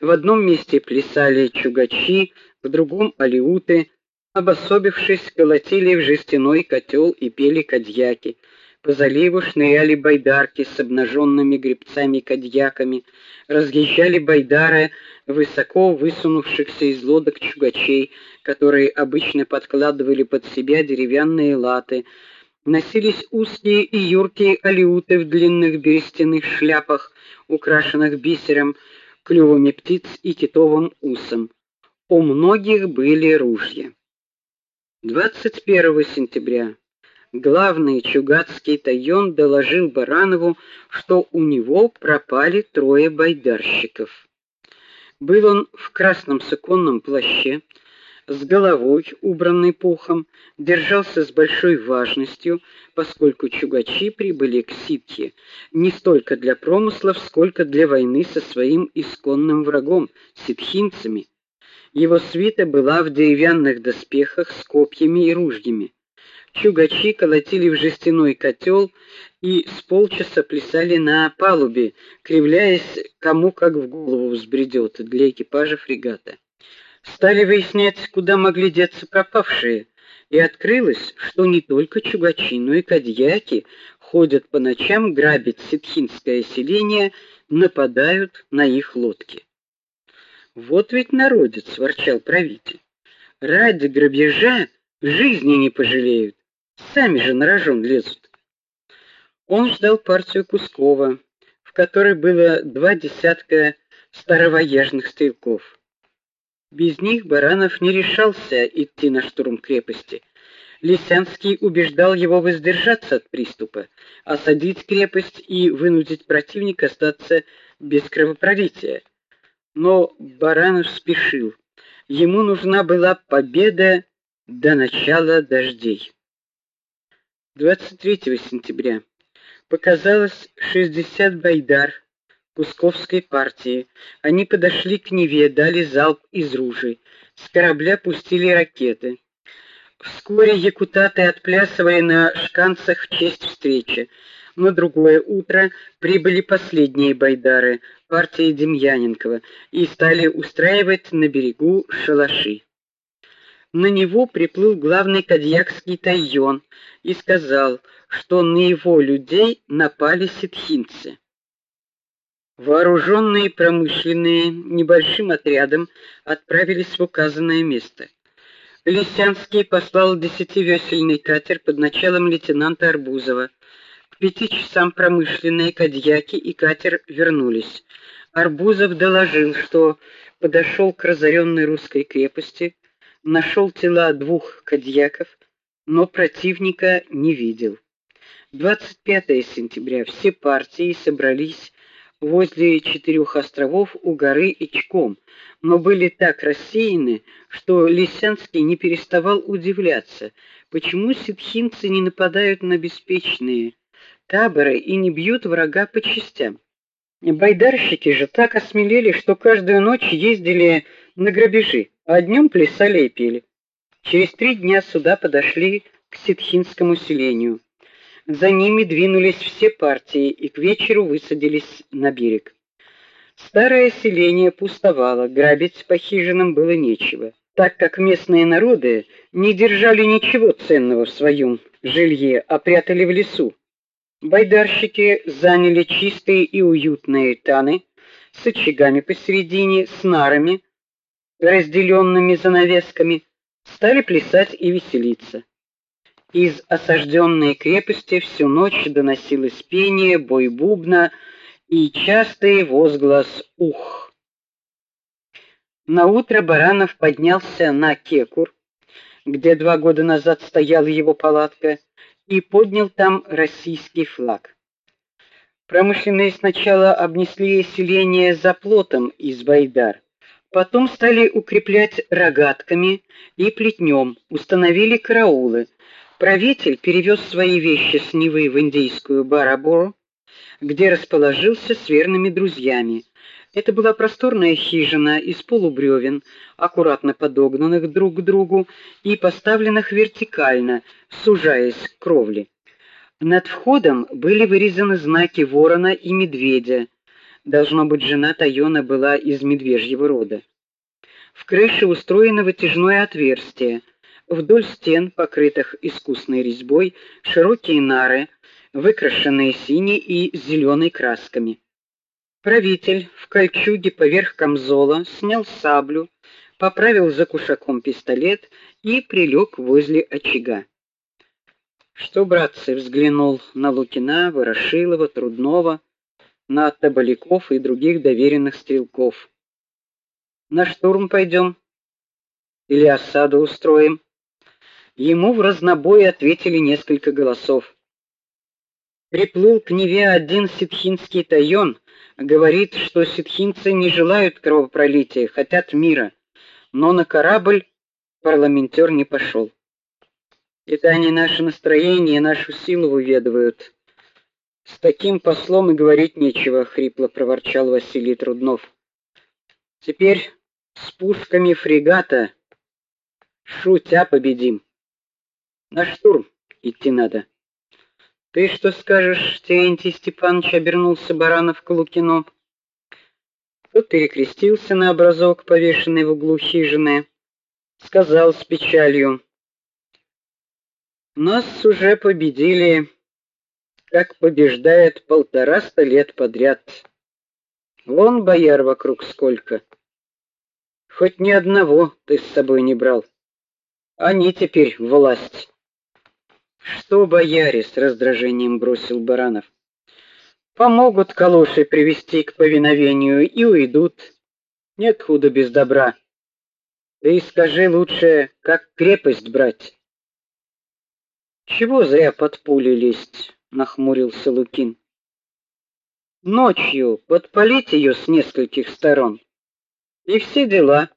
В одном месте плясали чугачи, в другом алиуты, обособившись, колотили в жестяной котел и пели кадьяки. По заливу шныряли байдарки с обнаженными гребцами-кадьяками, разъезжали байдары высоко высунувшихся из лодок чугачей, которые обычно подкладывали под себя деревянные латы. Носились узкие и юркие алиуты в длинных берестяных шляпах, украшенных бисером, клювами птиц и китовым усом. У многих были ружья. 21 сентября главный чугатский тайон доложил Баранову, что у него пропали трое байдарщиков. Был он в красном суконном плаще, с головой, убранной пухом, держался с большой важностью, поскольку чугачи прибыли к Ситхе не столько для промыслов, сколько для войны со своим исконным врагом ситхинцами. Его свита была в деревянных доспехах с копьями и ружьями. Чугачи колотили в жестяной котел и с полчаса плясали на палубе, кривляясь кому как в голову взбредет для экипажа фрегата. Стали выяснять, куда могли деться пропавшие, и открылось, что не только чугачи, но и кадьяки ходят по ночам грабить ситхинское селение, нападают на их лодки. Вот ведь народец, ворчал правитель. Ради грабежа жизни не пожалеют. Сами же на рожон лезут. Он ждал партию Кускова, в которой было два десятка старовоежных стрелков. Без них Баранов не решался идти на штурм крепости. Лисянский убеждал его воздержаться от приступа, осадить крепость и вынудить противника остаться без кровопролития. Но Баранов спешил. Ему нужна была победа до начала дождей. 23 сентября показалось 60 байдар Кусковской партии. Они подошли к Неве, дали залп из ружей. С корабля пустили ракеты. Вскоре якутаты отплясывали на шканцах в честь встречи. На другое утро прибыли последние байдары партии Демьяненкова и стали устраивать на берегу шалаши на него приплыл главный кадьякский тайон и сказал, что на его людей напали ситхинцы. Вооруженные промышленные небольшим отрядом отправились в указанное место. Лисянский послал десятивесельный катер под началом лейтенанта Арбузова. К пяти часам промышленные кадьяки и катер вернулись. Арбузов доложил, что подошел к разоренной русской крепости, нашел тела двух кадьяков, но противника не видел. 25 сентября все партии собрались возле четырех островов у горы Ичком, но были так рассеяны, что Лисянский не переставал удивляться, почему ситхинцы не нападают на беспечные таборы и не бьют врага по частям. Байдарщики же так осмелели, что каждую ночь ездили на грабежи а днем плясали и пели. Через три дня сюда подошли к ситхинскому селению. За ними двинулись все партии и к вечеру высадились на берег. Старое селение пустовало, грабить по хижинам было нечего, так как местные народы не держали ничего ценного в своем жилье, а прятали в лесу. Байдарщики заняли чистые и уютные таны с очагами посередине, с нарами, разделенными занавесками, стали плясать и веселиться. Из осажденной крепости всю ночь доносилось пение, бой бубна и частый возглас ух. На утро Баранов поднялся на Кекур, где два года назад стояла его палатка, и поднял там российский флаг. Промышленные сначала обнесли селение заплотом из байдар. Потом стали укреплять рогатками и плетнем, установили караулы. Правитель перевез свои вещи с Невы в индийскую Барабору, где расположился с верными друзьями. Это была просторная хижина из полубревен, аккуратно подогнанных друг к другу и поставленных вертикально, сужаясь к кровле. Над входом были вырезаны знаки ворона и медведя, Должно быть, жена Тайона была из медвежьего рода. В крыше устроено вытяжное отверстие. Вдоль стен, покрытых искусной резьбой, широкие нары, выкрашенные синей и зеленой красками. Правитель в кольчуге поверх камзола снял саблю, поправил за кушаком пистолет и прилег возле очага. Что, братцы, взглянул на Лукина, Ворошилова, Труднова, на Табаляков и других доверенных стрелков. На штурм пойдем или осаду устроим? Ему в разнобой ответили несколько голосов. Приплыл к Неве один ситхинский тайон, говорит, что ситхинцы не желают кровопролития, хотят мира, но на корабль парламентер не пошел. Это они наше настроение, нашу силу выведывают. С таким послом и говорить нечего, хрипло проворчал Василий Труднов. Теперь с пушками фрегата шутя победим. На штурм идти надо. Ты что скажешь, Терентий Степанович обернулся Баранов к Лукину. Тот перекрестился на образок, повешенный в углу хижины, сказал с печалью: "Нас уже победили, как побеждает полтораста лет подряд. Вон бояр вокруг сколько. Хоть ни одного ты с собой не брал. Они теперь власть". Что, бояре, с раздражением бросил Баранов. Помогут калоши привести к повиновению и уйдут. Нет худа без добра. Ты скажи лучше, как крепость брать. Чего зря под пули лезть, нахмурился Лукин. Ночью подпалить ее с нескольких сторон. И все дела.